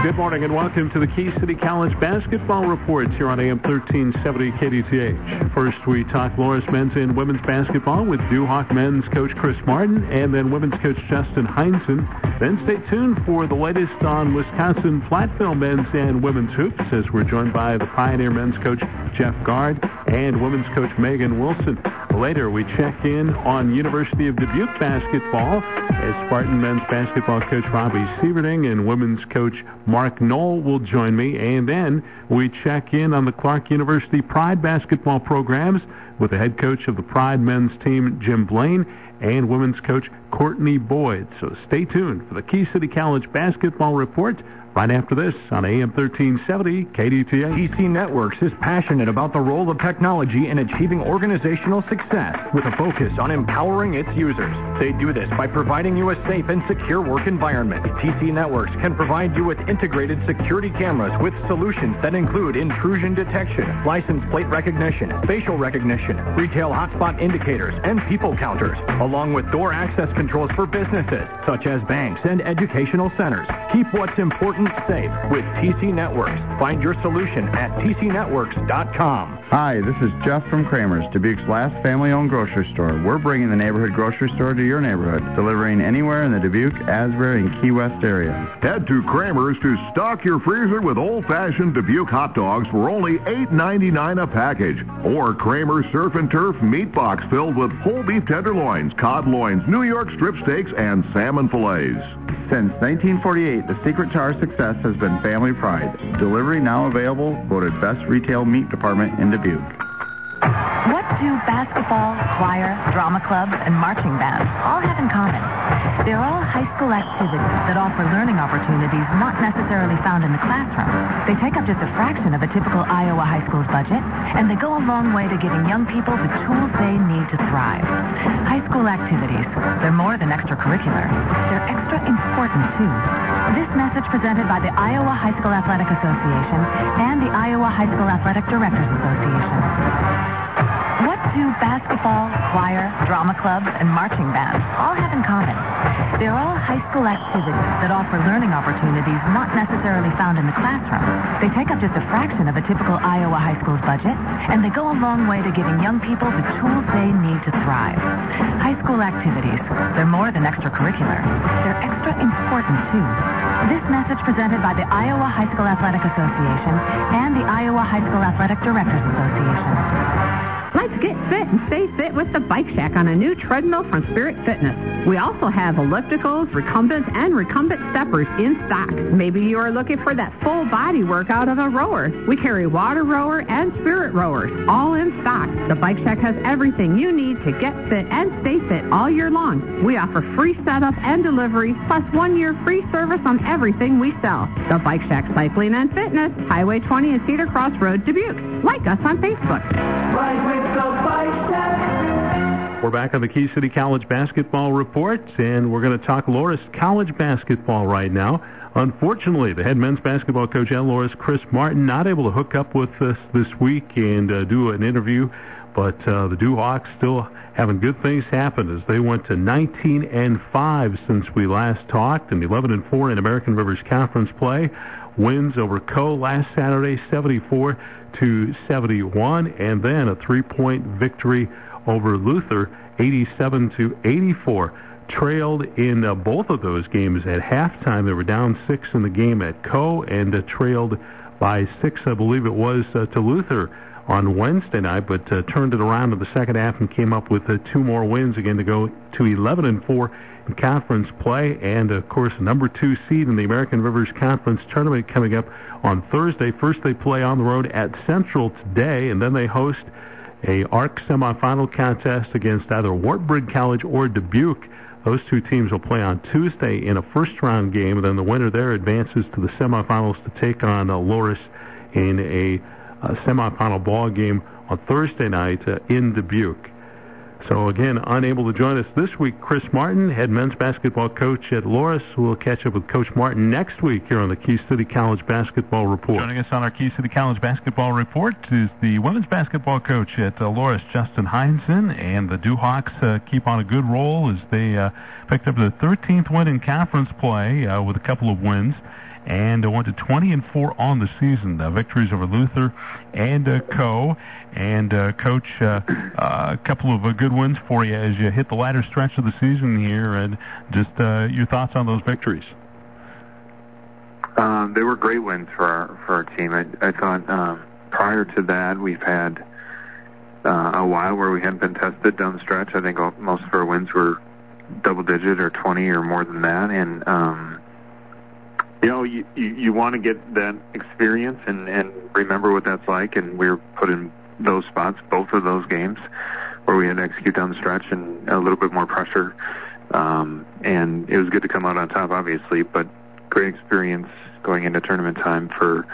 Good morning and welcome to the Key City College Basketball Reports here on AM 1370 KDTH. First, we talk Loras men's and women's basketball with Duhawk men's coach Chris Martin and then women's coach Justin Heinzen. Then stay tuned for the latest on Wisconsin Platteville men's and women's hoops as we're joined by the Pioneer men's coach Jeff Gard and women's coach Megan Wilson. Later, we check in on University of Dubuque basketball as Spartan men's basketball coach Robbie Sieverding and women's coach Mark Knoll will join me. And then we check in on the Clarke University Pride basketball programs with the head coach of the Pride men's team, Jim Blaine, and women's coach Courtney Boyd. So stay tuned for the Key City College basketball report Right after this on AM 1370 KDTH. TC Networks is passionate about the role of technology in achieving organizational success with a focus on empowering its users. They do this by providing you a safe and secure work environment. TC Networks can provide you with integrated security cameras with solutions that include intrusion detection, license plate recognition, facial recognition, retail hotspot indicators, and people counters, along with door access controls for businesses such as banks and educational centers. Keep what's important safe with TC Networks. Find your solution at tcnetworks.com. Hi, this is Jeff from Kramer's, Dubuque's last family-owned grocery store. We're bringing the neighborhood grocery store to your neighborhood, delivering anywhere in the Dubuque, Asbury, and Key West area. Head to Kramer's to stock your freezer with old-fashioned Dubuque hot dogs for only $8.99 a package. Or Kramer's Surf and Turf meat box filled with whole beef tenderloins, cod loins, New York strip steaks, and salmon fillets. Since 1948, the secret to our success has been family pride. Delivery now available, voted best retail meat department in Dubuque. What do basketball, choir, drama clubs, and marching bands all have in common? They're all high school activities that offer learning opportunities not necessarily found in the classroom. They take up just a fraction of a typical Iowa high school's budget, and they go a long way to giving young people the tools they need to thrive. High school activities, they're more than extracurricular. They're extra important, too. This message presented by the Iowa High School Athletic Association and the Iowa High School Athletic Directors Association. Do basketball, choir, drama clubs, and marching bands all have in common? They're all high school activities that offer learning opportunities not necessarily found in the classroom. They take up just a fraction of a typical Iowa high school's budget, and they go a long way to giving young people the tools they need to thrive. High school activities, they're more than extracurricular. They're extra important, too. This message presented by the Iowa High School Athletic Association and the Iowa High School Athletic Directors Association. Get fit and stay fit with the Bike Shack on a new treadmill from Spirit Fitness. We also have ellipticals, recumbents, and recumbent steppers in stock. Maybe you are looking for that full body workout of a rower. We carry water rower and spirit rowers, all in stock. The Bike Shack has everything you need to get fit and stay fit all year long. We offer free setup and delivery, plus one year free service on everything we sell. The Bike Shack Cycling and Fitness, Highway 20 and Cedar Cross Road, Dubuque. Like us on Facebook. We're back on the Key City College basketball report, and we're going to talk Loras College basketball right now. Unfortunately, the head men's basketball coach at Loras, Chris Martin, not able to hook up with us this week and uh, do an interview, but uh, the Duhawks still having good things happen as they went to 19 and 5 since we last talked, and 11 and 4 in American Rivers Conference play. Wins over Coe last Saturday, 74 to 71, and then a three-point victory over Luther, 87 to 84. Trailed in uh, both of those games at halftime. They were down six in the game at Coe, and uh, trailed by six, I believe it was, uh, to Luther on Wednesday night, but turned it around in the second half and came up with two more wins again to go to 11 and 4 in conference play, and of course, number two seed in the American Rivers Conference tournament coming up on Thursday. First, they play on the road at Central today, and then they host a ARC semifinal contest against either Wartburg College or Dubuque. Those two teams will play on Tuesday in a first-round game, and then the winner there advances to the semifinals to take on uh, Loras in a, a semifinal ball game on Thursday night uh, in Dubuque. So again, unable to join us this week, Chris Martin, head men's basketball coach at Loras. We'll catch up with Coach Martin next week here on the Key City College Basketball Report. Joining us on our Key City College Basketball Report is the women's basketball coach at uh, Loras, Justin Heinzen, and the Duhawks uh, keep on a good roll as they uh, picked up their 13th win in conference play with a couple of wins and uh, went to 20 and 4 on the season. Uh, victories over Luther and uh, Coe. And uh, Coach, uh, uh, a couple of uh, good wins for you as you hit the latter stretch of the season here, and just uh, your thoughts on those victories. Um, they were great wins for our for our team. I, I thought um, prior to that we've had uh, a while where we hadn't been tested down the stretch. I think all, most of our wins were double digit or 20 or more than that, and um, you know you you, you want to get that experience and and remember what that's like. And we were put in those spots, both of those games, where we had to execute down the stretch and a little bit more pressure. Um, and it was good to come out on top, obviously, but great experience going into tournament time for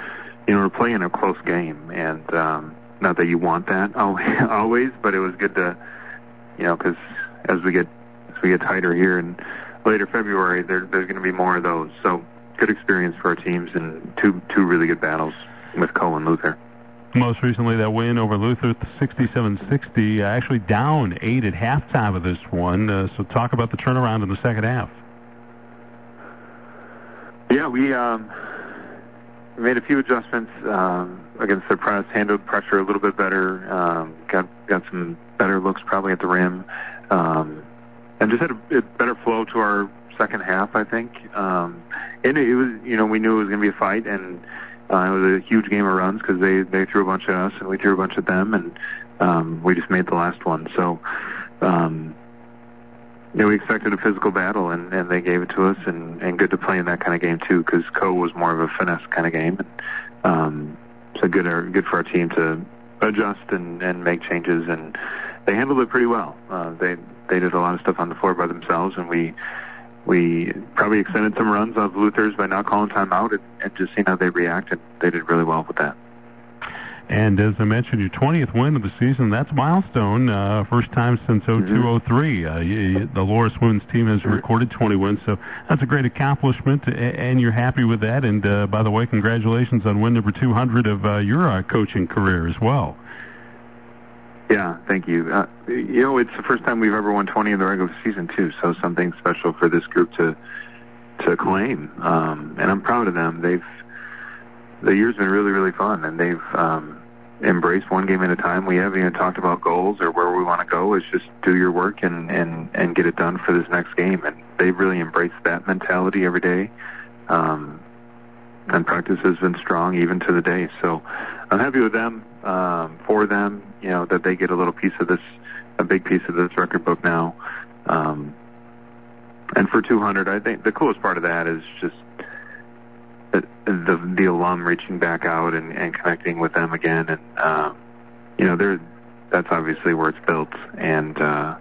you know we're playing a close game, and um, not that you want that always, but it was good to you know because as we get as we get tighter here in later February, there, there's going to be more of those. So good experience for our teams and two two really good battles with Coe and Luther. Most recently, that win over Luther, 67-60, uh, actually down eight at halftime of this one. Uh, so talk about the turnaround in the second half. Yeah, we um, made a few adjustments um, against the press, handled pressure a little bit better, um, got got some better looks probably at the rim, um, and just had a, a better flow to our second half, I think. And it was, you know, we knew it was going to be a fight, and uh, it was a huge game of runs because they they threw a bunch at us and we threw a bunch at them, and um, we just made the last one. So. Um, yeah, we expected a physical battle, and, and they gave it to us, and, and good to play in that kind of game too, because Coe was more of a finesse kind of game. And, um, so good, uh, good for our team to adjust and, and make changes, and they handled it pretty well. Uh, they they did a lot of stuff on the floor by themselves, and we we probably extended some runs of Luther's by not calling timeout and, and just seeing how they react, and they did really well with that. And as I mentioned, your 20th win of the season, that's a milestone. Uh, first time since 0203. Uh, you, the Loras women's team has recorded 20 wins, so that's a great accomplishment, and you're happy with that. And uh, by the way, congratulations on win number 200 of uh, your uh, coaching career as well. Yeah, thank you. Uh, you know, it's the first time we've ever won 20 in the regular season too, so something special for this group to to claim. Um, and I'm proud of them. They've the year's been really, really fun, and they've um, embraced one game at a time. We haven't even talked about goals or where we want to go. It's just do your work and and and get it done for this next game. And they've really embraced that mentality every day. Um, and practice has been strong even to the day. So I'm happy with them, um, for them, you know, that they get a little piece of this, a big piece of this record book now. Um, and for 200, I think the coolest part of that is just the the alum reaching back out and, and connecting with them again, and um, you know, they're that's obviously where it's built, and uh,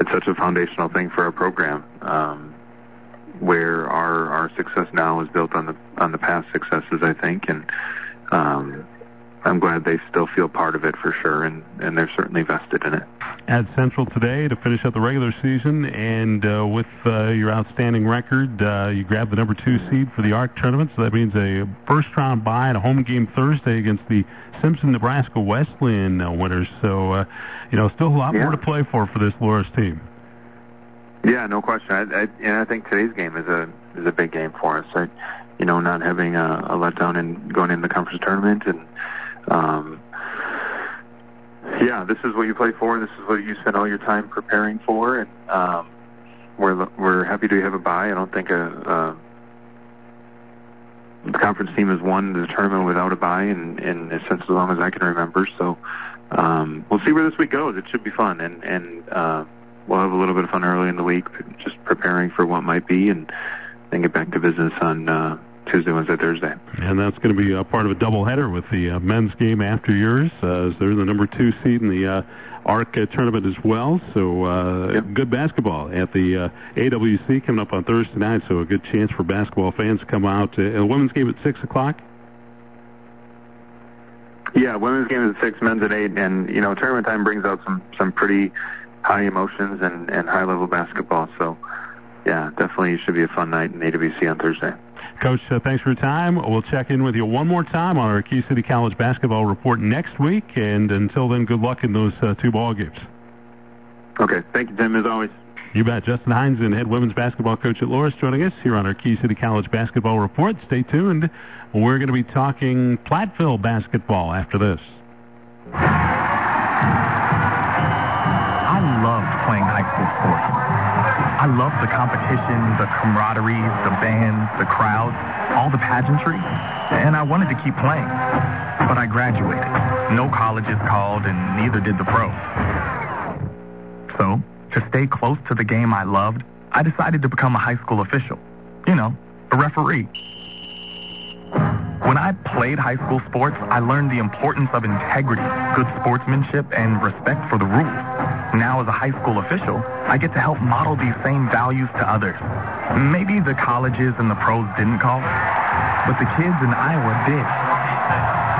it's such a foundational thing for our program, um, where our our success now is built on the on the past successes, I think, and um, I'm glad they still feel part of it for sure, and, and they're certainly vested in it. At Central today to finish up the regular season, and uh, with uh, your outstanding record, uh, you grabbed the number two seed for the ARC tournament. So that means a first round bye and a home game Thursday against the Simpson, Nebraska Wesleyan uh, winners. So, uh, you know, still a lot yeah. more to play for for this Loras team. Yeah, no question. I, I, and I think today's game is a is a big game for us. I, you know, not having a, a letdown and going in the conference tournament and um, yeah, this is what you play for. This is what you spend all your time preparing for, and um, we're we're happy to have a bye. I don't think a, a the conference team has won the tournament without a bye in, in since as long as I can remember. So um, we'll see where this week goes. It should be fun, and and uh, we'll have a little bit of fun early in the week, just preparing for what might be, and then get back to business on uh, Tuesday, Wednesday, Thursday. And that's going to be a part of a doubleheader with the uh, men's game after yours, uh, as they're the number two seed in the uh, ARC uh, tournament as well. So uh, yep. good basketball at the uh, AWC coming up on Thursday night. So a good chance for basketball fans to come out. Uh, women's game at six o'clock. Yeah, women's game is at six, men's at eight, and you know tournament time brings out some some pretty high emotions and and high level basketball. So yeah, definitely should be a fun night in AWC on Thursday. Coach, uh, thanks for your time. We'll check in with you one more time on our Key City College basketball report next week. And until then, good luck in those uh, two ball games. Okay. Thank you, Tim, as always. You bet. Justin Heinzen, head women's basketball coach at Loras, joining us here on our Key City College basketball report. Stay tuned. We're going to be talking Platteville basketball after this. I loved the competition, the camaraderie, the bands, the crowds, all the pageantry, and I wanted to keep playing. But I graduated. No colleges called, and neither did the pros. So, to stay close to the game I loved, I decided to become a high school official. You know, a referee. When I played high school sports, I learned the importance of integrity, good sportsmanship, and respect for the rules. Now, as a high school official, I get to help model these same values to others. Maybe the colleges and the pros didn't call, but the kids in Iowa did.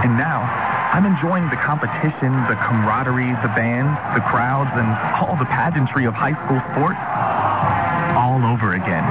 And now, I'm enjoying the competition, the camaraderie, the bands, the crowds, and all the pageantry of high school sports all over again.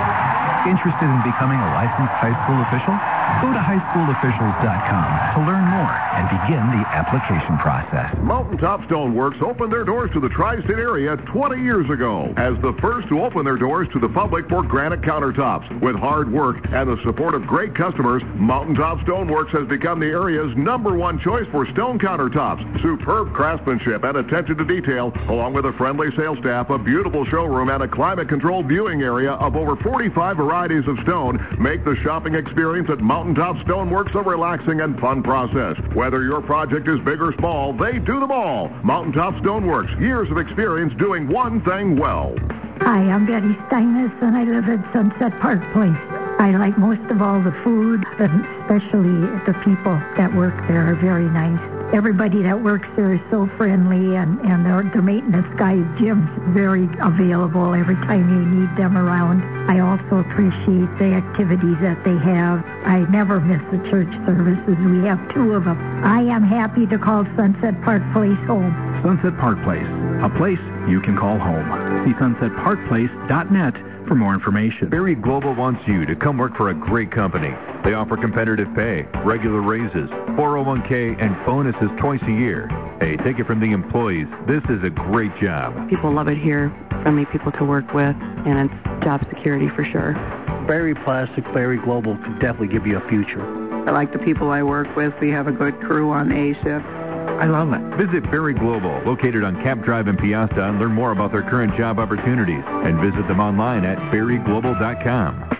Interested in becoming a licensed high school official? Go to highschoolofficials.com to learn more and begin the application process. Mountaintop Stoneworks opened their doors to the tri-state area 20 years ago as the first to open their doors to the public for granite countertops. With hard work and the support of great customers, Mountaintop Stoneworks has become the area's number one choice for stone countertops. Superb craftsmanship and attention to detail, along with a friendly sales staff, a beautiful showroom, and a climate-controlled viewing area of over 45 varieties of stone, make the shopping experience at Mountaintop Stoneworks a relaxing and fun process. Whether your project is big or small, they do them all. Mountaintop Stoneworks, years of experience doing one thing well. Hi, I'm Betty Steinus, and I live at Sunset Park Place. I like most of all the food, and especially the people that work there are very nice. Everybody that works there is so friendly, and, and the, the maintenance guy, Jim's very available every time you need them around. I also appreciate the activities that they have. I never miss the church services. We have two of them. I am happy to call Sunset Park Place home. Sunset Park Place, a place you can call home. See sunsetparkplace.net for more information. Berry Global wants you to come work for a great company. They offer competitive pay, regular raises, 401k, and bonuses twice a year. Hey, take it from the employees. This is a great job. People love it here. Friendly people to work with, and it's job security for sure. Berry Plastic, Berry Global could definitely give you a future. I like the people I work with. We have a good crew on A shift. I love it. Visit Berry Global, located on Cap Drive in Peosta, and learn more about their current job opportunities. And visit them online at berryglobal.com.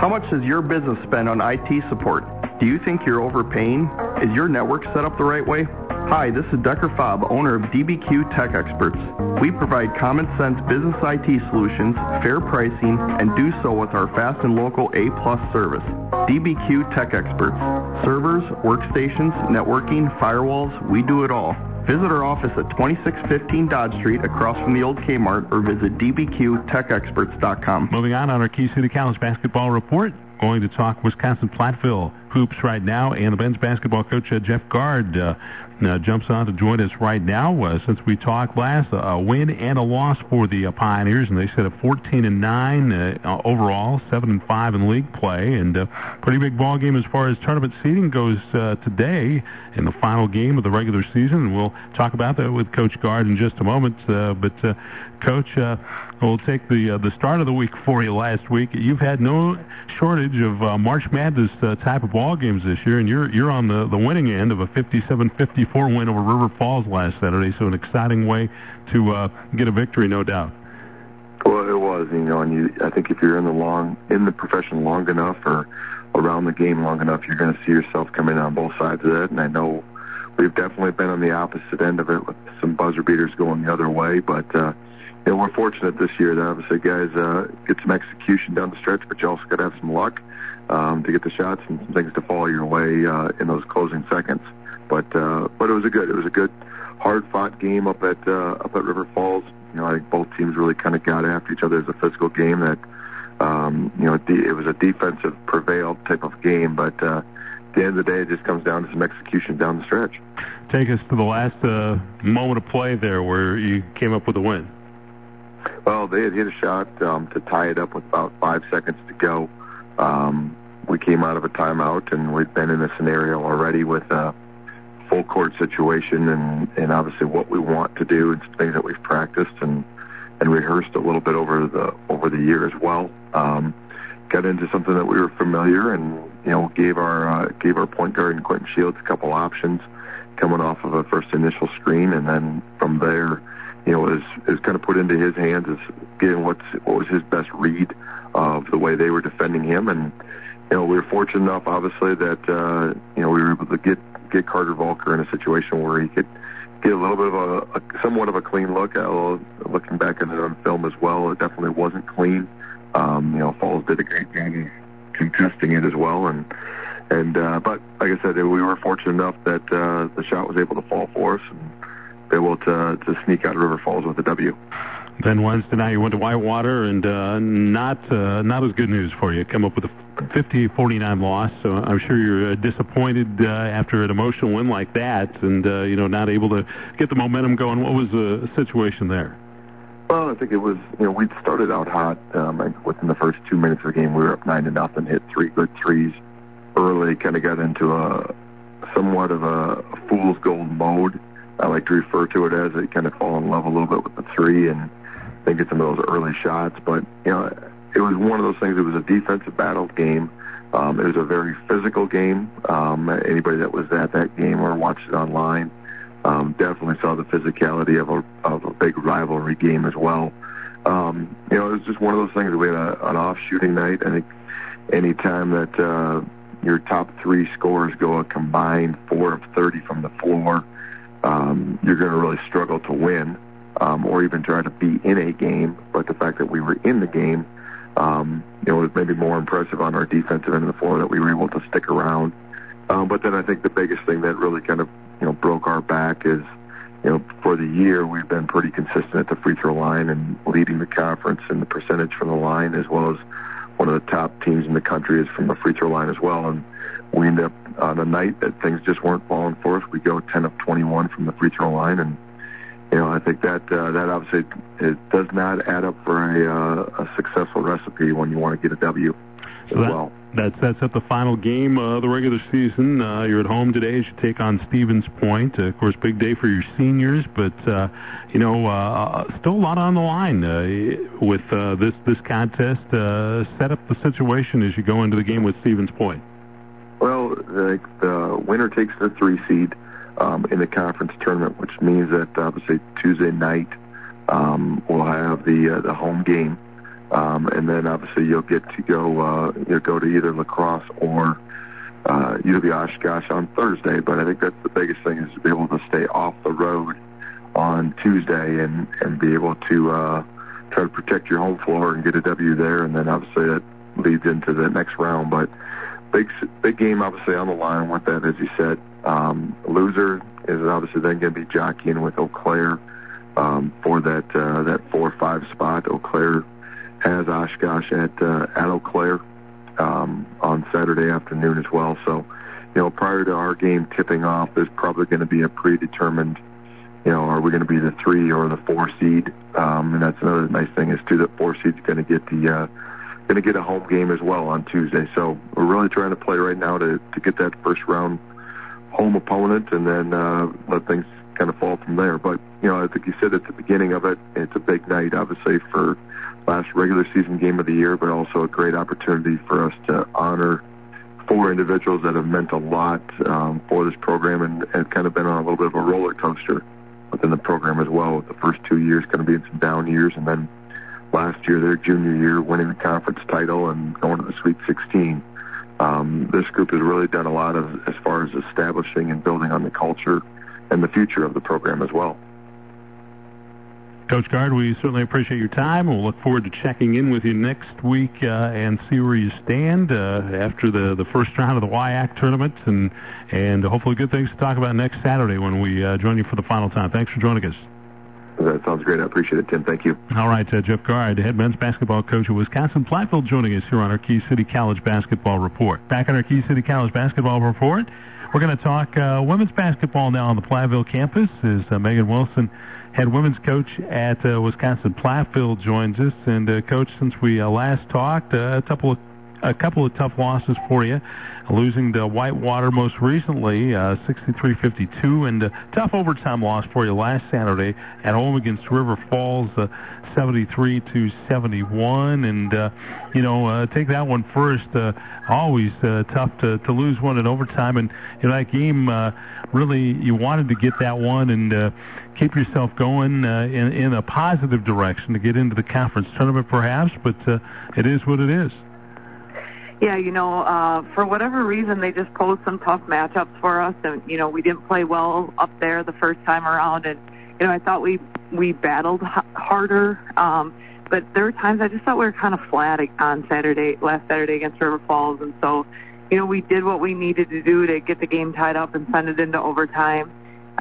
How much does your business spend on IT support? Do you think you're overpaying? Is your network set up the right way? Hi, this is Decker Fobb, owner of DBQ Tech Experts. We provide common sense business IT solutions, fair pricing, and do so with our fast and local A-plus service. DBQ Tech Experts. Servers, workstations, networking, firewalls, we do it all. Visit our office at 2615 Dodge Street across from the old Kmart or visit dbqtechexperts.com. Moving on on our Key City College basketball report, going to talk Wisconsin Platteville hoops right now, and the men's basketball coach uh, Jeff Gard uh, uh, jumps on to join us right now. Uh, since we talked last, a win and a loss for the uh, Pioneers, and they set a 14 and 9 uh, overall, 7 and 5 in league play, and uh, pretty big ball game as far as tournament seeding goes uh, today in the final game of the regular season. And we'll talk about that with Coach Gard in just a moment. Uh, but uh, Coach, uh, we'll take the uh, the start of the week for you last week. You've had no shortage of uh, March Madness uh, type of ball games this year, and you're you're on the, the winning end of a 57-54 win over River Falls last Saturday. So an exciting way to uh, get a victory, no doubt. Well, it was, you know, and you, I think if you're in the long in the profession long enough or around the game long enough, you're going to see yourself coming on both sides of it. And I know we've definitely been on the opposite end of it with some buzzer beaters going the other way, but. uh know, we're fortunate this year that obviously guys uh, get some execution down the stretch, but you also got to have some luck um, to get the shots and some things to fall your way uh, in those closing seconds. But uh, but it was a good it was a good hard fought game up at uh, up at River Falls. You know, I think both teams really kind of got after each other as a physical game. That um, you know it was a defensive prevailed type of game, but. Uh, at the end of the day, it just comes down to some execution down the stretch. Take us to the last uh, moment of play there where you came up with a win. Well, they had hit a shot um, to tie it up with about five seconds to go. Um, we came out of a timeout, and we'd been in a scenario already with a full court situation, and and obviously what we want to do and things that we've practiced, and and rehearsed a little bit over the over the year as well. Um, got into something that we were familiar, and you know gave our uh, gave our point guard and Quentin Shields a couple options coming off of a first initial screen, and then from there, you know, is is kind of put into his hands is getting what's what was his best read of the way they were defending him, and you know we were fortunate enough, obviously, that uh, you know we were able to get get Carter Volker in a situation where he could get a little bit of a, a somewhat of a clean look. Uh, looking back at it on film as well, it definitely wasn't clean. Um, you know, Falls did a great job of contesting it as well, and and uh, but like I said, we were fortunate enough that uh, the shot was able to fall for us and able to to sneak out of River Falls with a W. Then Wednesday night you went to Whitewater, and uh, not uh, not as good news for you. Come up with a 50-49 loss, so I'm sure you're uh, disappointed uh, after an emotional win like that, and uh, you know not able to get the momentum going. What was the situation there? Well, I think it was, you know, we'd started out hot. Um, within the first two minutes of the game, we were up nine to nothing, hit three good threes early, kind of got into a somewhat of a fool's gold mode. I like to refer to it as it kind of fall in love a little bit with the three and then get some of those early shots. But, you know, it was one of those things. It was a defensive battle game. Um, it was a very physical game. Um, anybody that was at that game or watched it online um, definitely saw the physicality of a, of a big rivalry game as well. Um, you know, it was just one of those things. We had a, an off shooting night. I think any time that uh, your top three scores go a combined four of 30 from the floor, um, you're going to really struggle to win um, or even try to be in a game. But the fact that we were in the game, um, you know, was maybe more impressive on our defensive end of the floor that we were able to stick around. Um, but then I think the biggest thing that really kind of, you know, broke our back is, you know, for the year we've been pretty consistent at the free throw line and leading the conference in the percentage from the line as well as one of the top teams in the country is from the free throw line as well. And we end up on a night that things just weren't falling for us. We go 10 of 21 from the free throw line, and you know I think that uh, that obviously it does not add up for a, uh, a successful recipe when you want to get a W so as that, well. That sets up the final game of the regular season. Uh, you're at home today as you take on Stevens Point. Uh, of course, big day for your seniors, but uh, you know, uh, still a lot on the line uh, with uh, this this contest. Uh, set up the situation as you go into the game with Stevens Point. Well, the, the winner takes the three seed um, in the conference tournament, which means that obviously Tuesday night um, we'll have the uh, the home game um, and then obviously you'll get to go uh, you'll go to either La Crosse or uh, UW Oshkosh on Thursday. But I think that's the biggest thing is to be able to stay off the road on Tuesday and and be able to uh, try to protect your home floor and get a W there. And then obviously that leads into the next round. But big big game obviously on the line with that, as you said. Um, loser is obviously then going to be jockeying with Eau Claire um, for that uh, that four or five spot. Eau Claire has Oshkosh at uh, at Eau Claire um, on Saturday afternoon as well. So, you know, prior to our game tipping off, there's probably going to be a predetermined, you know, are we going to be the three or the four seed? Um, and that's another nice thing is too that four seed's going to get the uh, going to get a home game as well on Tuesday. So we're really trying to play right now to to get that first round home opponent and then uh, let things kind of fall from there. But you know, I think you said at the beginning of it, it's a big night, obviously for last regular season game of the year, but also a great opportunity for us to honor four individuals that have meant a lot um, for this program and, and kind of been on a little bit of a roller coaster within the program as well. With the first two years kind of being some down years, and then last year, their junior year, winning the conference title and going to the Sweet 16. Um, this group has really done a lot of as far as establishing and building on the culture and the future of the program as well. Coach Gard, we certainly appreciate your time. We'll look forward to checking in with you next week uh, and see where you stand uh, after the, the first round of the WIAC tournament, and and hopefully good things to talk about next Saturday when we uh, join you for the final time. Thanks for joining us. That sounds great. I appreciate it, Tim. Thank you. All right, uh, Jeff Gard, head men's basketball coach of Wisconsin Platteville, joining us here on our Key City College basketball report. Back on our Key City College basketball report, we're going to talk uh, women's basketball now on the Platteville campus. Is uh, Megan Wilson head women's coach at uh, Wisconsin Platteville joins us. And uh, coach, since we uh, last talked, uh, a couple of a couple of tough losses for you, losing to Whitewater most recently, uh, 63-52, and a tough overtime loss for you last Saturday at home against River Falls, uh, 73 to 71, and uh, you know, uh, take that one first. Uh, always uh, tough to, to lose one in overtime, and you that game uh, really you wanted to get that one and uh, keep yourself going uh, in in a positive direction to get into the conference tournament, perhaps. But uh, it is what it is. Yeah, you know, uh, for whatever reason, they just posed some tough matchups for us, and you know, we didn't play well up there the first time around, and you know, I thought we we battled h- harder. Um, but there were times I just thought we were kind of flat on Saturday, last Saturday against River Falls, and so, you know, we did what we needed to do to get the game tied up and send it into overtime.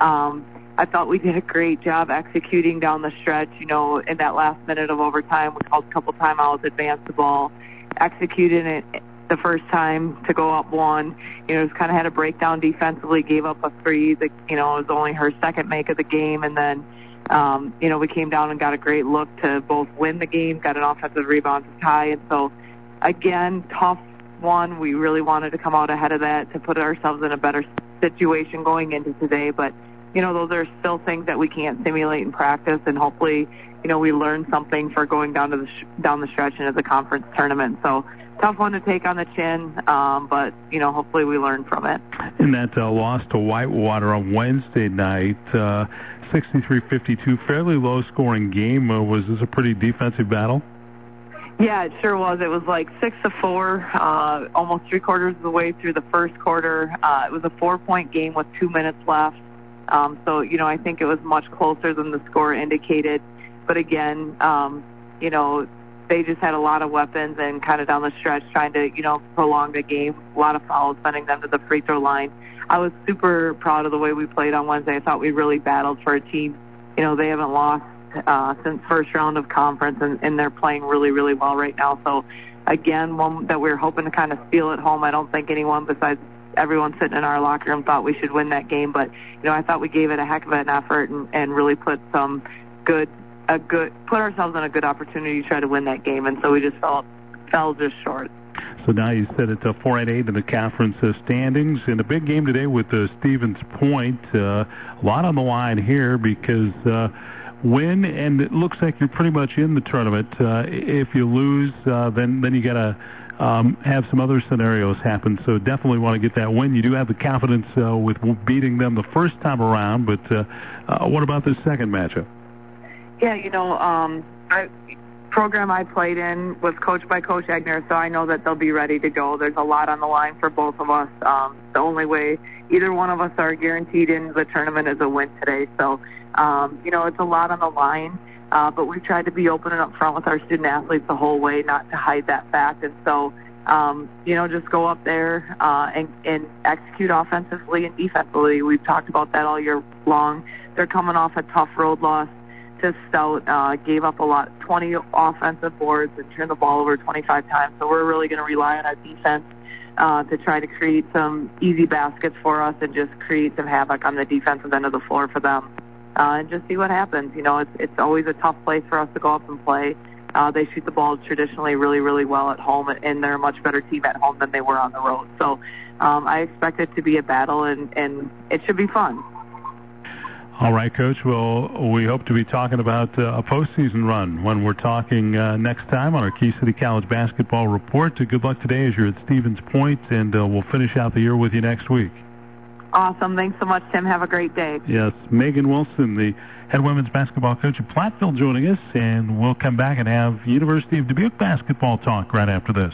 Um, I thought we did a great job executing down the stretch. You know, in that last minute of overtime, we called a couple timeouts, advanced the ball, executed it the first time to go up one. You know, just kind of had a breakdown defensively, gave up a three that, you know, it was only her second make of the game. And then, um, you know, we came down and got a great look to both win the game, got an offensive rebound to tie. And so, again, tough one. We really wanted to come out ahead of that to put ourselves in a better situation going into today. But, you know, those are still things that we can't simulate in practice. And hopefully, you know, we learn something for going down to the sh- down the stretch into the conference tournament. So, tough one to take on the chin, um, but you know, hopefully we learn from it. In that uh, loss to Whitewater on Wednesday night, uh, 63-52, fairly low-scoring game. Uh, was this a pretty defensive battle? Yeah, it sure was. It was like six to four, uh, almost three quarters of the way through the first quarter. Uh, it was a four-point game with two minutes left. Um, so, you know, I think it was much closer than the score indicated. But again, um, you know, they just had a lot of weapons and kind of down the stretch trying to, you know, prolong the game. A lot of fouls, sending them to the free throw line. I was super proud of the way we played on Wednesday. I thought we really battled for a team. You know, they haven't lost uh, since first round of conference, and, and they're playing really, really well right now. So, again, one that we are hoping to kind of steal at home. I don't think anyone besides everyone sitting in our locker room thought we should win that game, but you know, I thought we gave it a heck of an effort and, and really put some good a good put ourselves in a good opportunity to try to win that game, and so we just felt fell just short. So now you said it's a four and eight in the conference uh, standings, and a big game today with uh, Stevens Point. Uh, a lot on the line here because uh, win, and it looks like you're pretty much in the tournament. If you lose, then then you got to um, have some other scenarios happen. So definitely want to get that win. You do have the confidence with beating them the first time around, but uh, what about this second matchup? Yeah, you know, um, I program I played in was coached by Coach Egner, so I know that they'll be ready to go. There's a lot on the line for both of us. Um, the only way either one of us are guaranteed in the tournament is a win today. So, um, you know, it's a lot on the line. Uh, but we've tried to be open and upfront with our student athletes the whole way, not to hide that fact. And so, um, you know, just go up there uh, and, and execute offensively and defensively. We've talked about that all year long. They're coming off a tough road loss to Stout. Uh, gave up a lot, 20 offensive boards and turned the ball over 25 times. So we're really going to rely on our defense uh, to try to create some easy baskets for us and just create some havoc on the defensive end of the floor for them. Uh, and just see what happens. You know, it's it's always a tough place for us to go up and play. Uh, they shoot the ball traditionally really, really well at home, and they're a much better team at home than they were on the road. So um, I expect it to be a battle, and, and it should be fun. All right, Coach. Well, we hope to be talking about uh, a postseason run when we're talking uh, next time on our Key City College basketball report. Good luck today as you're at Stevens Point, and uh, we'll finish out the year with you next week. Awesome. Thanks so much, Tim. Have a great day. Yes, Megan Wilson, the head women's basketball coach at Platteville, joining us, and we'll come back and have University of Dubuque basketball talk right after this.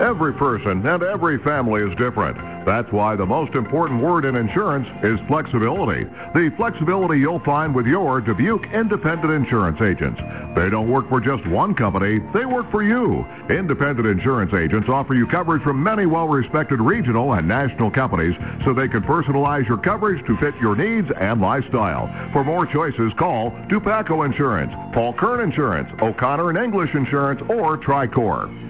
Every person and every family is different. That's why the most important word in insurance is flexibility. The flexibility you'll find with your Dubuque Independent Insurance agents. They don't work for just one company, they work for you. Independent insurance agents offer you coverage from many well-respected regional and national companies so they can personalize your coverage to fit your needs and lifestyle. For more choices, call Dupaco Insurance, Paul Kern Insurance, O'Connor and English Insurance, or Tricor.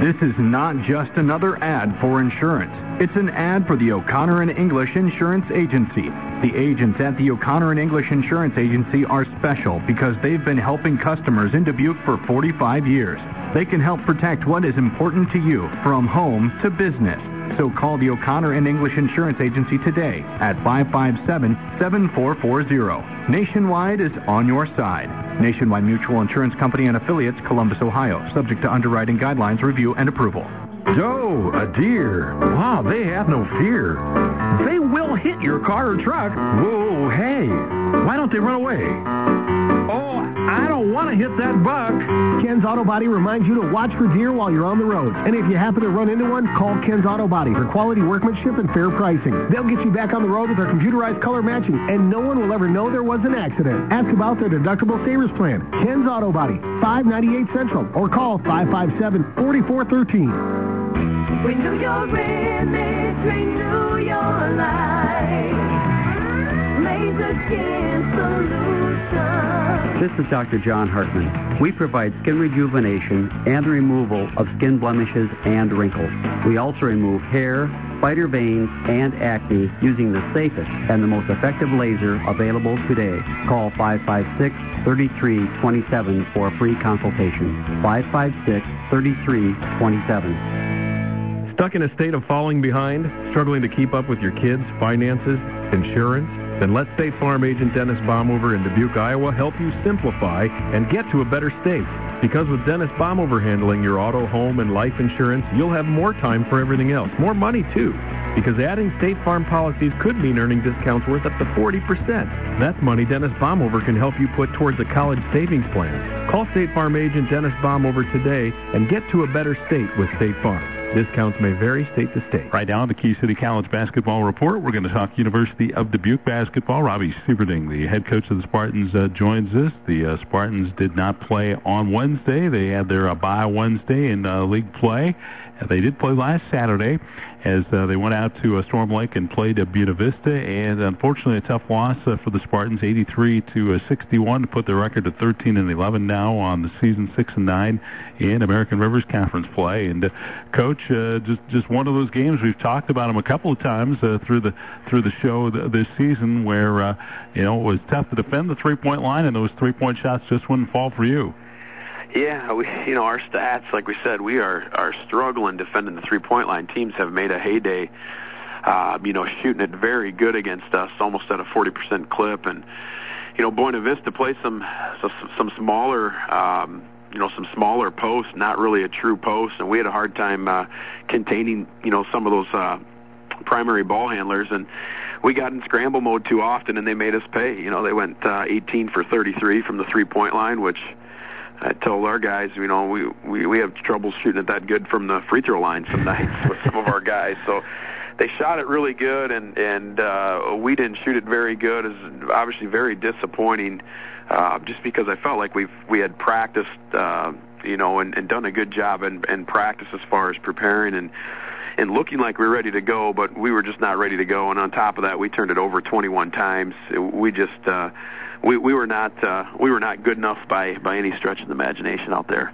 This is not just another ad for insurance. It's an ad for the O'Connor and English Insurance Agency. The agents at the O'Connor and English Insurance Agency are special because they've been helping customers in Dubuque for 45 years. They can help protect what is important to you from home to business. So call the O'Connor and English Insurance Agency today at 557-7440. Nationwide is on your side. Nationwide Mutual Insurance Company and affiliates, Columbus, Ohio. Subject to underwriting guidelines, review, and approval. Joe, a deer. Wow, they have no fear. They will hit your car or truck. Whoa, hey, why don't they run away? Oh, I don't want to hit that buck. Ken's Auto Body reminds you to watch for deer while you're on the road. And if you happen to run into one, call Ken's Auto Body for quality workmanship and fair pricing. They'll get you back on the road with their computerized color matching, and no one will ever know there was an accident. Ask about their deductible savers plan. Ken's Auto Body, 598 Central, or call 557-4413. Renew your image, renew your life. Laser Skin Solution. This is Dr. John Hartman. We provide skin rejuvenation and removal of skin blemishes and wrinkles. We also remove hair, spider veins, and acne using the safest and the most effective laser available today. Call 556-3327 for a free consultation. 556-3327. Stuck in a state of falling behind? Struggling to keep up with your kids, finances, insurance? Then let State Farm agent Dennis Baumhover in Dubuque, Iowa help you simplify and get to a better state. Because with Dennis Baumhover handling your auto, home, and life insurance, you'll have more time for everything else. More money, too. Because adding State Farm policies could mean earning discounts worth up to 40%. That's money Dennis Baumhover can help you put towards a college savings plan. Call State Farm agent Dennis Baumhover today and get to a better state with State Farm. Discounts may vary state to state. Right now, the Key City College basketball report. We're going to talk University of Dubuque basketball. Robbie Sieverding, the head coach of the Spartans, uh, joins us. The uh, Spartans did not play on Wednesday. They had their uh, bye Wednesday in uh, league play. They did play last Saturday as uh, they went out to uh, Storm Lake and played uh, Buena Vista, and unfortunately a tough loss uh, for the Spartans, 83 to uh, 61, to put their record to 13 and 11 now on the season, six and nine in American Rivers Conference play. And uh, coach, uh, just just one of those games we've talked about them a couple of times through the through the show th- this season, where you know it was tough to defend the three-point line, and those three-point shots just wouldn't fall for you. Yeah, we, you know, our stats, like we said, we are are struggling defending the three-point line. Teams have made a heyday, uh, you know, shooting it very good against us, almost at a 40% clip. And, you know, Buena Vista plays some some, some smaller, um, you know, some smaller posts, not really a true post, and we had a hard time uh, containing, you know, some of those uh, primary ball handlers. And we got in scramble mode too often, and they made us pay. You know, they went uh, 18 for 33 from the three-point line, which I told our guys, you know, we, we we have trouble shooting it that good from the free throw line some nights with some of our guys. So they shot it really good, and and uh, we didn't shoot it very good. It's obviously very disappointing, uh, just because I felt like we we had practiced, uh, you know, and, and done a good job in, in practice as far as preparing and and looking like we were ready to go, but we were just not ready to go. And on top of that, we turned it over 21 times. We just uh, we we were not uh, we were not good enough by by any stretch of the imagination out there.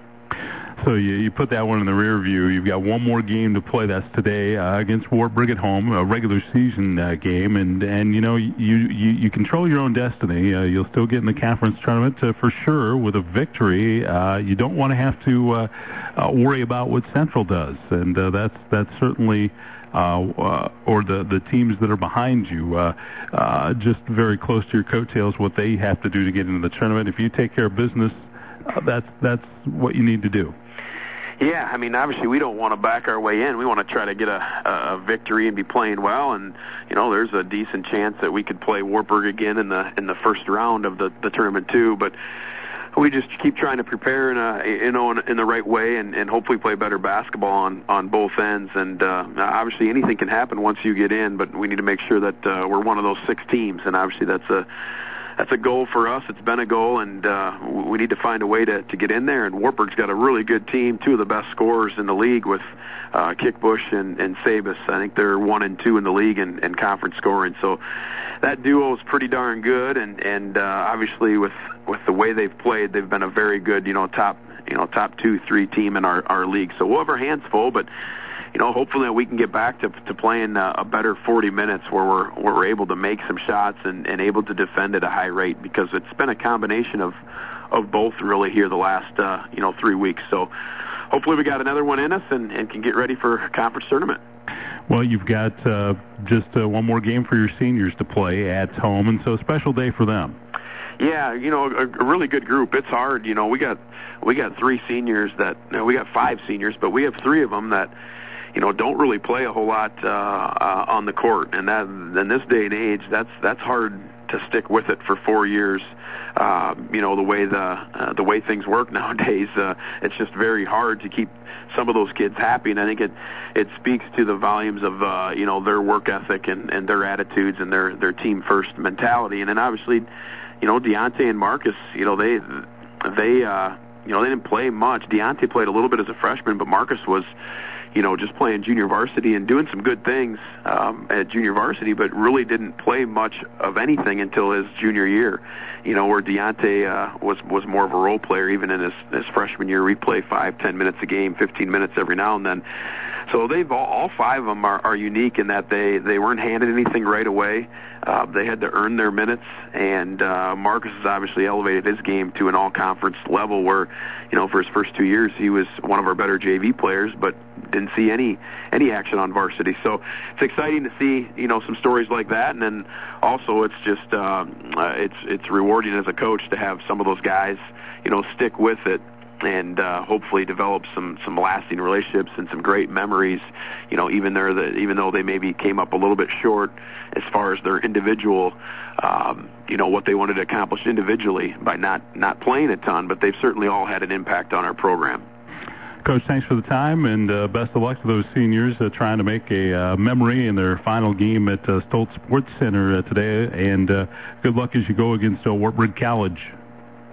So you, you put that one in the rear view. You've got one more game to play. That's today uh, against Wartburg at home, a regular season uh, game, and and you know you you, you control your own destiny. Uh, you'll still get in the conference tournament uh, for sure with a victory. Uh, you don't want to have to uh, uh, worry about what Central does, and uh, that's that's certainly. Uh, uh, or the the teams that are behind you, uh, uh, just very close to your coattails, what they have to do to get into the tournament. If you take care of business, uh, that's that's what you need to do. Yeah, I mean, obviously we don't want to back our way in. We want to try to get a, a victory and be playing well. And you know, there's a decent chance that we could play Wartburg again in the in the first round of the the tournament too. But we just keep trying to prepare in a you know in, in the right way and, and hopefully play better basketball on on both ends. And uh, obviously anything can happen once you get in, but we need to make sure that uh, we're one of those six teams. And obviously that's a that's a goal for us. It's been a goal, and uh, we need to find a way to, to get in there. And Wartburg's got a really good team, two of the best scorers in the league with uh, Kickbush and, and Sabus. I think they're one and two in the league in, in conference scoring. So that duo is pretty darn good, and and uh, obviously with with the way they've played, they've been a very good, you know, top you know top two three team in our our league. So we'll have our hands full, but you know, hopefully we can get back to to playing uh, a better 40 minutes where we're where we're able to make some shots and, and able to defend at a high rate because it's been a combination of of both really here the last uh, you know three weeks. So hopefully we got another one in us and, and can get ready for conference tournament. Well, you've got uh, just uh, one more game for your seniors to play at home, and so a special day for them. Yeah, you know, a, a really good group. It's hard, you know. We got we got three seniors that no, we got five seniors, but we have three of them that you know, don't really play a whole lot uh, uh, on the court. And that in this day and age, that's that's hard to stick with it for four years. Uh, you know the way the uh, the way things work nowadays. Uh, it's just very hard to keep some of those kids happy, and I think it it speaks to the volumes of uh, you know their work ethic and, and their attitudes and their their team first mentality. And then obviously, you know Deontay and Marcus, you know they they uh, you know they didn't play much. Deontay played a little bit as a freshman, but Marcus was you know, just playing junior varsity and doing some good things um, at junior varsity, but really didn't play much of anything until his junior year. You know, where Deontay uh, was was more of a role player even in his, his freshman year. We play five, ten minutes a game, 15 minutes every now and then. So they've all, all five of them are, are unique in that they they weren't handed anything right away. Uh, they had to earn their minutes, and uh, Marcus has obviously elevated his game to an all-conference level where, you know, for his first two years he was one of our better JV players, but didn't see any any action on varsity. So it's exciting to see you know some stories like that, and then also it's just uh, it's it's rewarding as a coach to have some of those guys you know stick with it and uh, hopefully develop some some lasting relationships and some great memories. You know, even there that even though they maybe came up a little bit short as far as their individual, um, you know, what they wanted to accomplish individually by not not playing a ton, but they've certainly all had an impact on our program. Coach, thanks for the time, and uh, best of luck to those seniors uh, trying to make a uh, memory in their final game at uh, Stoltz Sports Center uh, today. And uh, good luck as you go against uh, Wartburg College.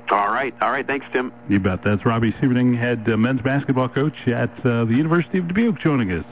All right. All right. Thanks, Tim. You bet. That's Robbie Sieverding, head uh, men's basketball coach at uh, the University of Dubuque, joining us.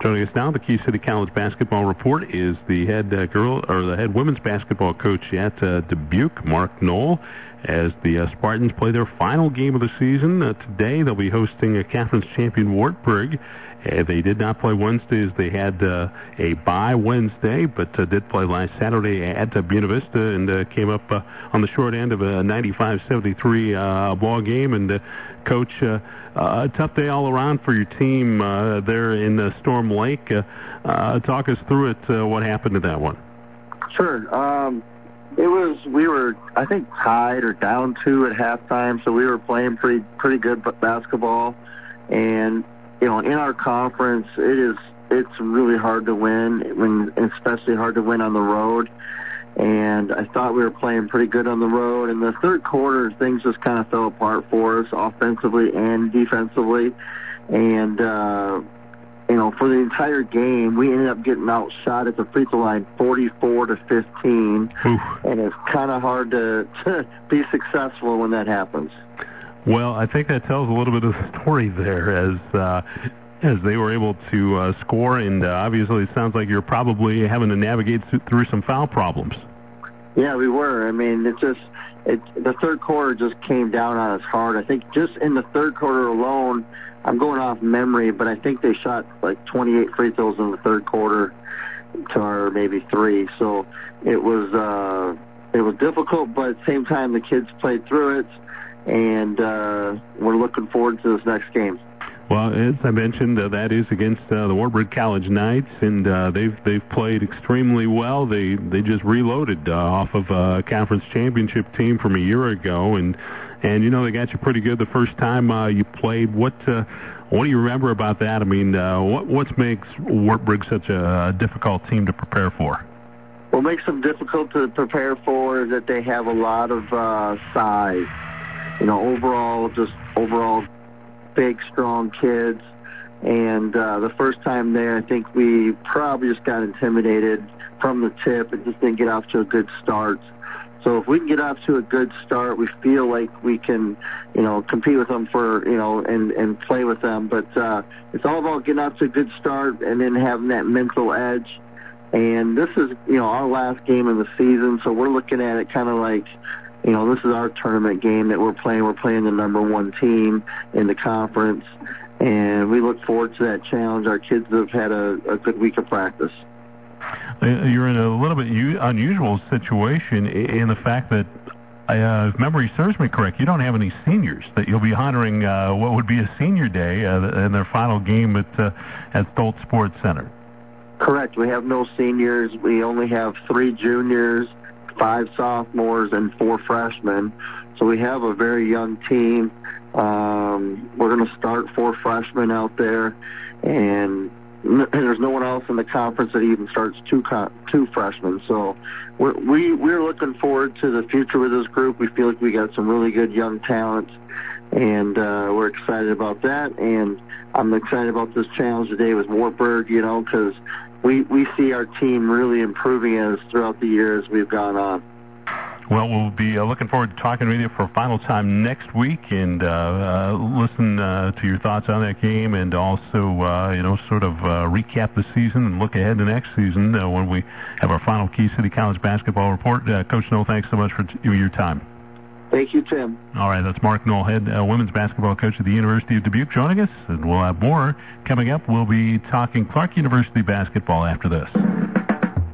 Joining us now, the Key City College basketball report is the head uh, girl or the head women's basketball coach at uh, Dubuque, Mark Knoll as the uh, Spartans play their final game of the season. Uh, today they'll be hosting a conference champion Wartburg. Uh, they did not play Wednesday they had uh, a bye Wednesday, but uh, did play last Saturday at uh, Buena Vista and uh, came up uh, on the short end of a 95-73 uh, ball game. And uh, coach, uh, uh, a tough day all around for your team uh, there in uh, Storm Lake. Uh, uh, talk us through it. Uh, what happened to that one? Sure. Um, it was we were I think tied or down two at halftime, so we were playing pretty pretty good basketball, and you know in our conference it is it's really hard to win when especially hard to win on the road. And I thought we were playing pretty good on the road. In the third quarter, things just kind of fell apart for us, offensively and defensively. And uh, you know, for the entire game, we ended up getting outshot at the free throw line 44 to 15. Oof. And it's kind of hard to, to be successful when that happens. Well, I think that tells a little bit of the story there as uh, as they were able to uh, score, and uh, obviously it sounds like you're probably having to navigate through some foul problems. Yeah, we were. I mean, it just it the third quarter just came down on us hard. I think just in the third quarter alone, I'm going off memory, but I think they shot like 28 free throws in the third quarter to our maybe three. So it was uh, it was difficult, but at the same time the kids played through it, and uh, we're looking forward to this next game. Well, as I mentioned, uh, that is against uh, the Wartburg College Knights, and uh, they've they've played extremely well. They they just reloaded uh, off of a conference championship team from a year ago, and and you know they got you pretty good the first time uh, you played. What uh, what do you remember about that? I mean, uh, what what makes Wartburg such a difficult team to prepare for? What makes them difficult to prepare for is that they have a lot of uh, size you know, overall, just overall big, strong kids. And uh, the first time there, I think we probably just got intimidated from the tip and just didn't get off to a good start. So if we can get off to a good start, we feel like we can, you know, compete with them for, you know, and and play with them. But uh, it's all about getting off to a good start and then having that mental edge. And this is, you know, our last game of the season, so we're looking at it kind of like, you know, this is our tournament game that we're playing. We're playing the number one team in the conference, and we look forward to that challenge. Our kids have had a, a good week of practice. Uh, you're in a little bit unusual situation in the fact that, uh, if memory serves me correct, you don't have any seniors that you'll be honoring uh, what would be a senior day uh, in their final game at uh, at Stoltz Sports Center. Correct. We have no seniors. We only have three juniors, five sophomores, and four freshmen. So we have a very young team. Um, we're going to start four freshmen out there, and n- there's no one else in the conference that even starts two co- two freshmen. So we're, we we're looking forward to the future with this group. We feel like we got some really good young talent, and uh, we're excited about that. And I'm excited about this challenge today with Wartburg. You know, because we we see our team really improving as throughout the year as we've gone on. Well, we'll be uh, looking forward to talking with you for a final time next week and uh, uh, listen uh, to your thoughts on that game and also, uh, you know, sort of uh, recap the season and look ahead to next season when we have our final Key City College basketball report. Coach Noel, thanks so much for t- your time. Thank you, Tim. All right, that's Mark Noel, head uh, women's basketball coach at the University of Dubuque, joining us, and we'll have more coming up. We'll be talking Clarke University basketball after this.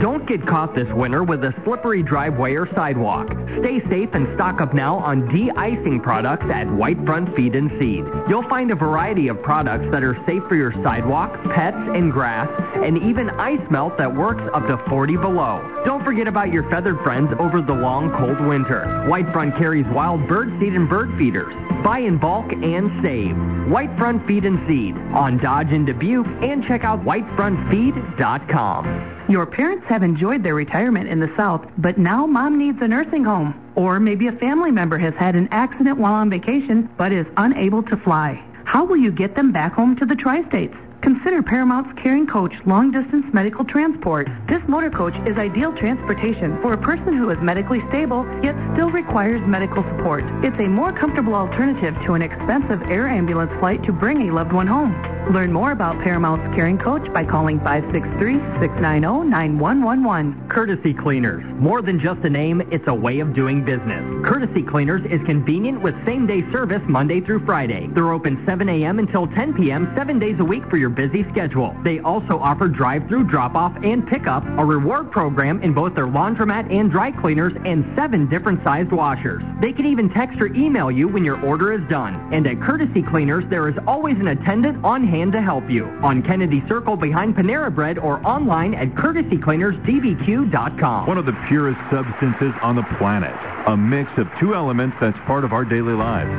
Don't get caught this winter with a slippery driveway or sidewalk. Stay safe and stock up now on de-icing products at Whitefront Feed and Seed. You'll find a variety of products that are safe for your sidewalk, pets, and grass, and even ice melt that works up to 40 below. Don't forget about your feathered friends over the long, cold winter. Whitefront carries wild bird seed and bird feeders. Buy in bulk and save. Whitefront Feed and Seed on Dodge and Dubuque, and check out whitefrontfeed.com. Your parents have enjoyed their retirement in the South, but now mom needs a nursing home. Or maybe a family member has had an accident while on vacation but is unable to fly. How will you get them back home to the tri-states? Consider Paramount's Caring Coach Long Distance Medical Transport. This motor coach is ideal transportation for a person who is medically stable yet still requires medical support. It's a more comfortable alternative to an expensive air ambulance flight to bring a loved one home. Learn more about Paramount's Caring Coach by calling 563-690-9111. Courtesy Cleaners. More than just a name, it's a way of doing business. Courtesy Cleaners is convenient with same-day service Monday through Friday. They're open 7 a.m. until 10 p.m. seven days a week for your busy schedule. They also offer drive-through drop-off and pickup, a reward program in both their laundromat and dry cleaners, and seven different sized washers. They can even text or email you when your order is done. And at Courtesy Cleaners, there is always an attendant on hand to help you. On Kennedy Circle behind Panera Bread or online at courtesycleanersdbq.com. One of the purest substances on the planet. A mix of two elements that's part of our daily lives.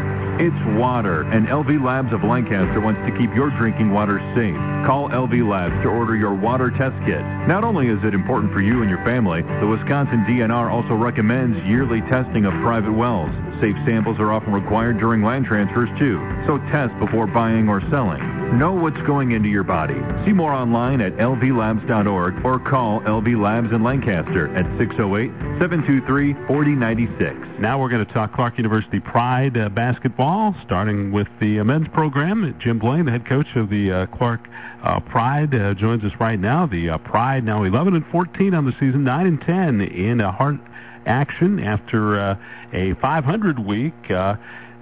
It's water, and LV Labs of Lancaster wants to keep your drinking water safe. Call LV Labs to order your water test kit. Not only is it important for you and your family, the Wisconsin DNR also recommends yearly testing of private wells. Safe samples are often required during land transfers too, so test before buying or selling. Know what's going into your body. See more online at lvlabs.org or call LV Labs in Lancaster at 608-723-4096. Now we're going to talk Clarke University Pride uh, basketball, starting with the uh, men's program. Jim Blaine, the head coach of the uh, Clarke uh, Pride, uh, joins us right now. The uh, Pride now 11 and 14 on the season, 9 and 10 in a Heart action after a 500 week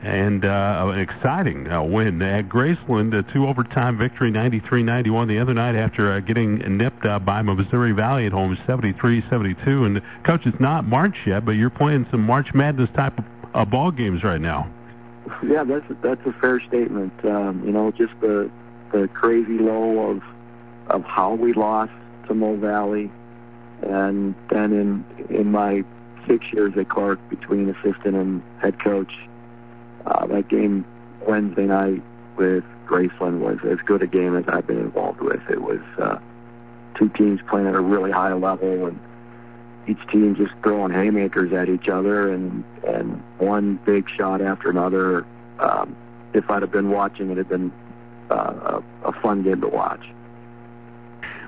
and uh, an exciting uh, win at Graceland, a two overtime victory, 93-91 the other night after uh, getting nipped uh, by Missouri Valley at home, 73-72. And coach, it's not March yet, but you're playing some March Madness type of ball games right now. Yeah, that's that's a fair statement. Um, you know, just the the crazy low of of how we lost to Mo Valley, and then in in my six years at Clarke between assistant and head coach uh, that game Wednesday night with Graceland was as good a game as I've been involved with. It was uh, two teams playing at a really high level and each team just throwing haymakers at each other and and one big shot after another. Um, if I'd have been watching, it'd have been uh, a, a fun game to watch.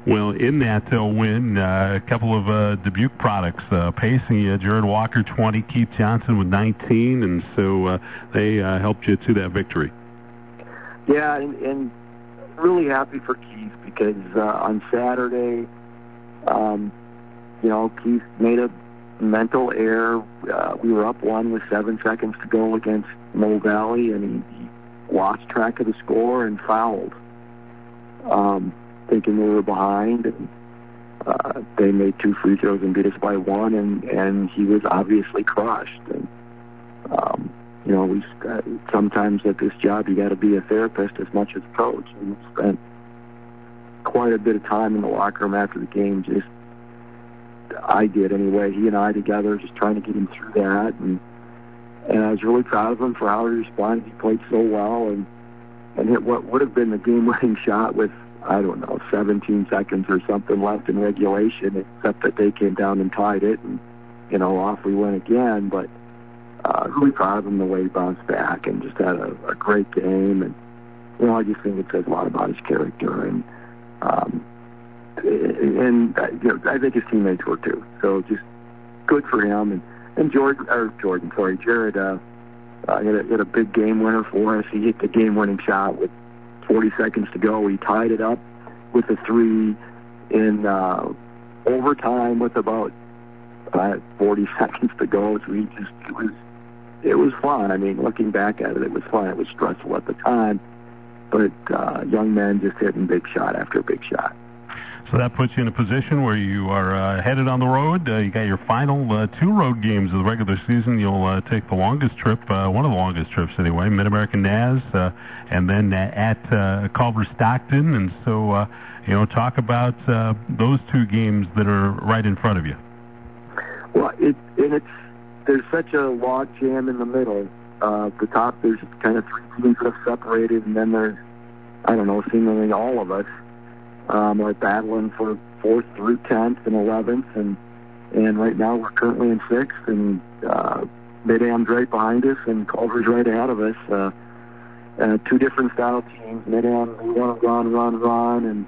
Well, in that uh, win, uh, a couple of uh, Dubuque products uh, pacing you. Jared Walker, 20, Keith Johnson with 19, and so uh, they uh, helped you to that victory. Yeah, and, and really happy for Keith because uh, on Saturday, um, you know, Keith made a mental error. Uh, we were up one with seven seconds to go against Mo Valley, and he, he lost track of the score and fouled. Um, thinking we were behind. And, uh, they made two free throws and beat us by one, and and he was obviously crushed. And um, you know, we uh, sometimes at this job you got to be a therapist as much as a coach. And we spent quite a bit of time in the locker room after the game. Just I did anyway. He and I together, just trying to get him through that. And and I was really proud of him for how he responded. He played so well and and hit what would have been the game-winning shot with I don't know, 17 seconds or something left in regulation, except that they came down and tied it, and you know, off we went again. But uh, really proud of him the way he bounced back and just had a, a great game. And you know, I just think it says a lot about his character and um, and uh, you know, I think his teammates were too. So just good for him. And and Jordan or Jordan, sorry, Jared. Uh, uh, hit, a, hit a big game winner for us. He hit the game-winning shot with 40 seconds to go. He tied it up with a three in uh, overtime with about uh, 40 seconds to go. So he just it was it was fun. I mean, looking back at it, it was fun. It was stressful at the time, but uh, young men just hitting big shot after big shot. So that puts you in a position where you are uh, headed on the road. Uh, you got your final uh, two road games of the regular season. You'll uh, take the longest trip, uh, one of the longest trips anyway, Mid American Naz, uh, and then uh, at uh, Culver Stockton. And so, uh, you know, talk about uh, those two games that are right in front of you. Well, it and it's there's such a log jam in the middle. Uh, the top there's kind of three teams that have separated, and then there's I don't know, seemingly all of us um, are battling for fourth through tenth and eleventh, and and right now we're currently in sixth, and uh, Mid-Am's right behind us, and Culver's right ahead of us. Uh, uh, two different style teams. Mid-Am, they want to run, run, run, and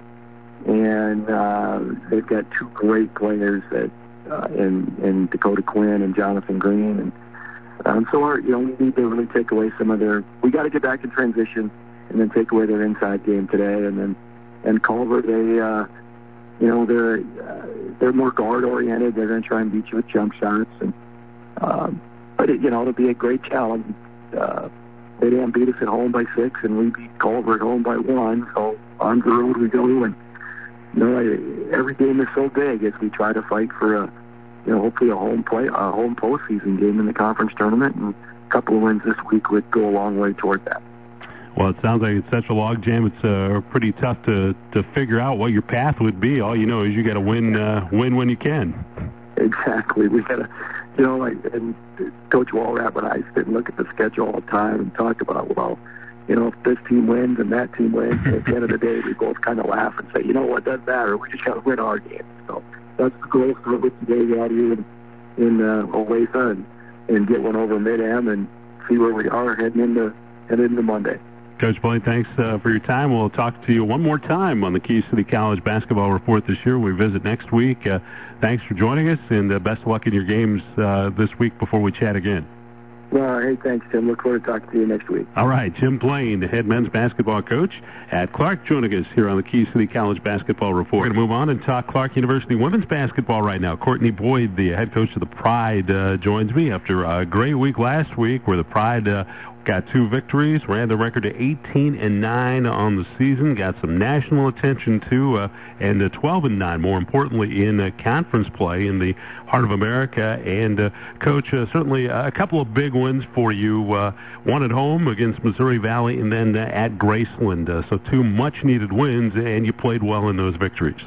and uh, they've got two great players that uh, in in Dakota Quinn and Jonathan Green, and um, so our, you know we need to really take away some of their. We got to get back in transition, and then take away their inside game today, and then and Culver, they, uh, you know, they're uh, they're more guard oriented. They're going to try and beat you with jump shots, and um, but it, you know, it'll be a great challenge. Uh, they didn't beat us at home by six, and we beat Culver at home by one. So on the road we go, and you know, every game is so big as we try to fight for a, you know, hopefully a home play, a home postseason game in the conference tournament, and a couple of wins this week would go a long way toward that. Well, it sounds like it's such a logjam. It's uh, pretty tough to to figure out what your path would be. All you know is you got to win uh, win when you can. Exactly. We got to, you know, like and Coach Walrap and I sit and look at the schedule all the time and talk about well, you know, if this team wins and that team wins, at the end of the day, we both kind of laugh and say, you know what, doesn't matter. We just got to win our game. So that's the goal. Start with today out here in in uh, Olathe and and get one over Mid Am and see where we are heading into heading into Monday. Coach Blaine, thanks uh, for your time. We'll talk to you one more time on the Key City College basketball report this year. We visit next week. Uh, thanks for joining us, and uh, best of luck in your games uh, this week before we chat again. Well, hey, thanks, Tim. Look forward to talking to you next week. All right, Jim Blaine, the head men's basketball coach at Clarke, joining us here on the Key City College basketball report. We're going to move on and talk Clarke University women's basketball right now. Courtney Boyd, the head coach of the Pride, uh, joins me after a great week last week where the Pride uh, got two victories, ran the record to 18 and 9 on the season, got some national attention too, uh, and uh, 12 and 9. More importantly, in uh, conference play in the heart of America. And uh, coach, uh, certainly a couple of big wins for you. Uh, one at home against Missouri Valley, and then uh, at Graceland. So two much-needed wins, and you played well in those victories.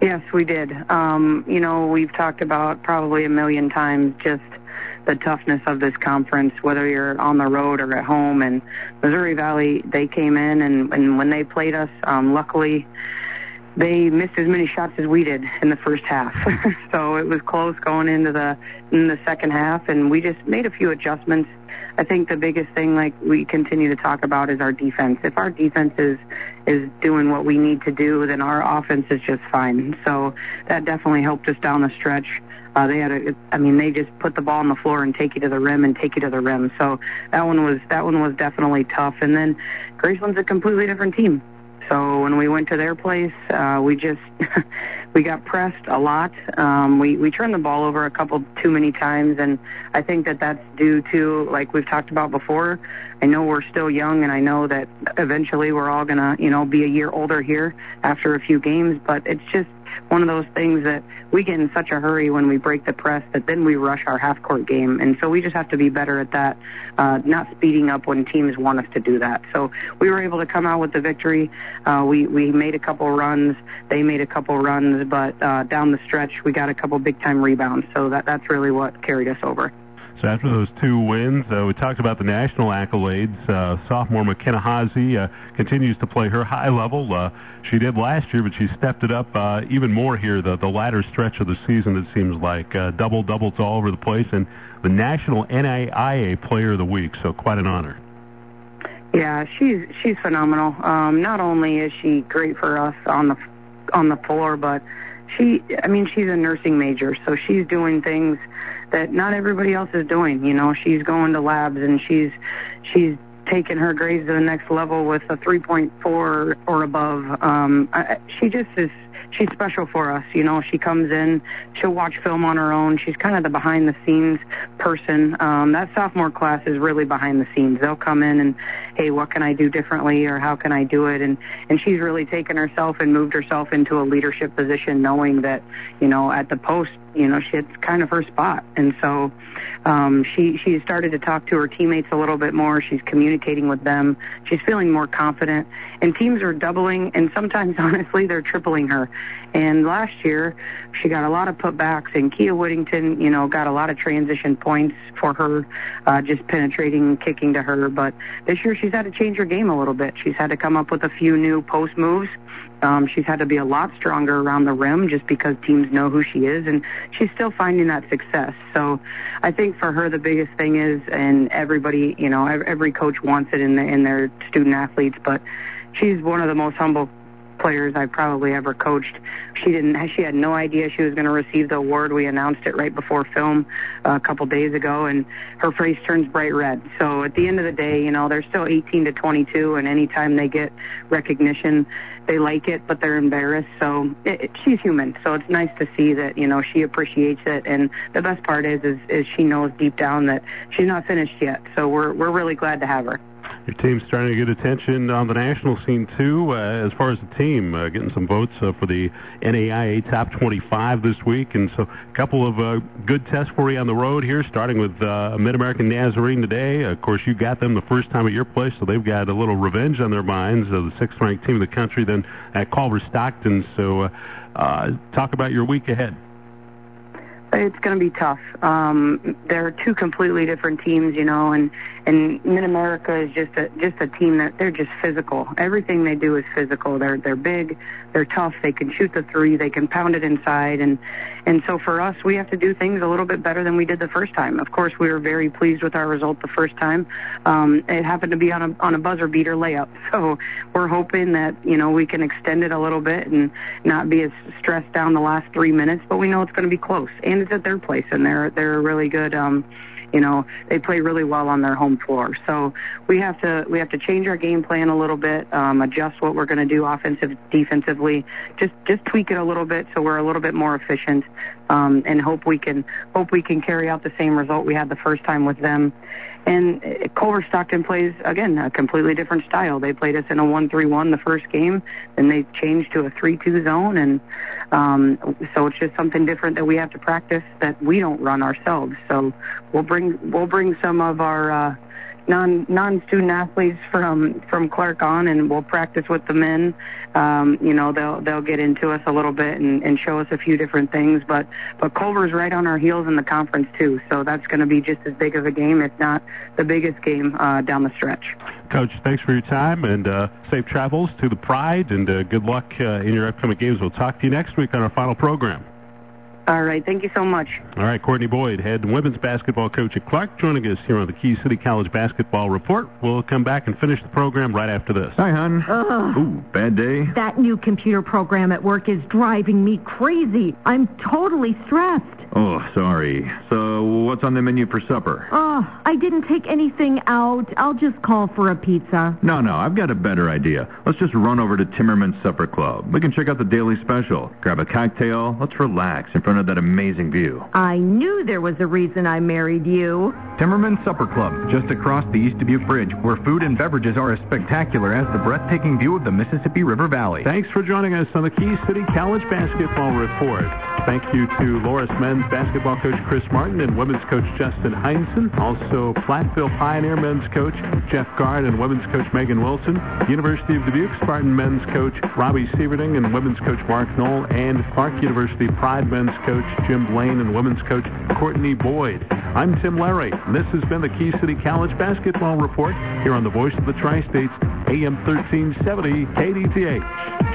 Yes, we did. Um, you know, we've talked about probably a million times just the toughness of this conference, whether you're on the road or at home. And Missouri Valley, they came in, and, and when they played us, um, luckily, they missed as many shots as we did in the first half. so it was close going into the in the second half, and we just made a few adjustments. I think the biggest thing, like we continue to talk about, is our defense. If our defense is is doing what we need to do, then our offense is just fine. So that definitely helped us down the stretch. Uh, they had a, I mean, they just put the ball on the floor and take you to the rim and take you to the rim. So that one was that one was definitely tough. And then Graceland's a completely different team. So when we went to their place, uh, we just we got pressed a lot. Um, we we turned the ball over a couple too many times, and I think that that's due to like we've talked about before. I know we're still young, and I know that eventually we're all gonna you know be a year older here after a few games, but it's just one of those things that we get in such a hurry when we break the press that then we rush our half court game. And so we just have to be better at that, uh, not speeding up when teams want us to do that. So we were able to come out with the victory. Uh, we, we made a couple runs. They made a couple runs, but uh, down the stretch, we got a couple big time rebounds. So that, that's really what carried us over. So after those two wins, uh, we talked about the national accolades. Uh, sophomore McKenna Haase uh, continues to play her high level. Uh, she did last year, but she stepped it up uh, even more here. The the latter stretch of the season, it seems like double doubles all over the place, and the national NAIA Player of the Week. So quite an honor. Yeah, she's she's phenomenal. Um, not only is she great for us on the on the floor, but she i mean she's a nursing major so she's doing things that not everybody else is doing you know? She's going to labs and she's she's taking her grades to the next level with a 3.4 or above. Um I, she just is she's special for us. You know, she comes in, she'll watch film on her own. She's kind of the behind the scenes person. Um, that sophomore class is really behind the scenes. They'll come in and, hey, what can I do differently or how can I do it? And and she's really taken herself and moved herself into a leadership position, knowing that, you know, at the post you know, she, it's kind of her spot. And so um, she she started to talk to her teammates a little bit more. She's communicating with them. She's feeling more confident. And teams are doubling, and sometimes, honestly, they're tripling her. And last year, she got a lot of putbacks, and Kia Whittington, you know, got a lot of transition points for her, uh, just penetrating kicking to her. But this year, she's had to change her game a little bit. She's had to come up with a few new post moves um, she's had to be a lot stronger around the rim just because teams know who she is, and she's still finding that success. So I think for her, the biggest thing is, and everybody, you know, every coach wants it in, the, in their student athletes, but she's one of the most humble players I've probably ever coached. She didn't. She had no idea she was going to receive the award. We announced it right before film uh, a couple days ago, and her face turns bright red. So at the end of the day, you know, they're still 18 to 22, and anytime they get recognition, they like it, but they're embarrassed. So it, it, she's human. So it's nice to see that you know she appreciates it, and the best part is, is is she knows deep down that she's not finished yet. So we're we're really glad to have her. Your team's starting to get attention on the national scene too. Uh, as far as the team, uh, getting some votes uh, for the NAIA Top 25 this week, and so a couple of good tests for you on the road here. Starting with uh, Mid American Nazarene today. Of course, you got them the first time at your place, so they've got a little revenge on their minds. The sixth-ranked team of the country, then at Culver Stockton. So, talk about your week ahead. It's going to be tough. Um, they're two completely different teams, you know, and and Mid America is just a just a team that they're just physical. Everything they do is physical. They're they're big, they're tough. They can shoot the three, they can pound it inside, and and so for us, we have to do things a little bit better than we did the first time. Of course, we were very pleased with our result the first time. Um, it happened to be on a on a buzzer beater layup, so we're hoping that you know we can extend it a little bit and not be as stressed down the last three minutes. But we know it's going to be close, and it's at their place, and they're they're a really good. Um, you know, they play really well on their home floor. So we have to we have to change our game plan a little bit, um, adjust what we're going to do offensive, defensively, just just tweak it a little bit so we're a little bit more efficient, um, and hope we can hope we can carry out the same result we had the first time with them. And uh, Culver Stockton plays again a completely different style. They played us in a one-three-one the first game, then they changed to a three-two zone, and um, so it's just something different that we have to practice that we don't run ourselves. So we'll bring we'll bring some of our uh, non non student athletes from from Clarke on, and we'll practice with the men. Um, you know, they'll they'll get into us a little bit and, and show us a few different things. But but Culver's right on our heels in the conference too, so that's going to be just as big of a game, if not the biggest game uh, down the stretch. Coach, thanks for your time and uh, safe travels to the Pride, and uh, good luck uh, in your upcoming games. We'll talk to you next week on our final program. All right, thank you so much. All right, Courtney Boyd, head women's basketball coach at Clarke, joining us here on the Key City College Basketball Report. We'll come back and finish the program right after this. Hi, hon. Ugh. Ooh, bad day. That new computer program at work is driving me crazy. I'm totally stressed. Oh, sorry. So, what's on the menu for supper? Oh, I didn't take anything out. I'll just call for a pizza. No, no, I've got a better idea. Let's just run over to Timmerman's Supper Club. We can check out the daily special, grab a cocktail, let's relax in front of that amazing view. I knew there was a reason I married you. Timmerman Supper Club, just across the East Dubuque Bridge, where food and beverages are as spectacular as the breathtaking view of the Mississippi River Valley. Thanks for joining us on the Key City College Basketball Report. Thank you to Loras men's basketball coach Chris Martin and women's coach Justin Heinsohn. Also Platteville Pioneer men's coach Jeff Gard and women's coach Megan Wilson. University of Dubuque Spartan men's coach Robbie Sieverding and women's coach Mark Knoll. And Clarke University Pride men's coach Jim Blaine and women's coach Courtney Boyd. I'm Tim Larry. And this has been the Key City College Basketball Report here on the Voice of the Tri-States, AM 1370 KDTH.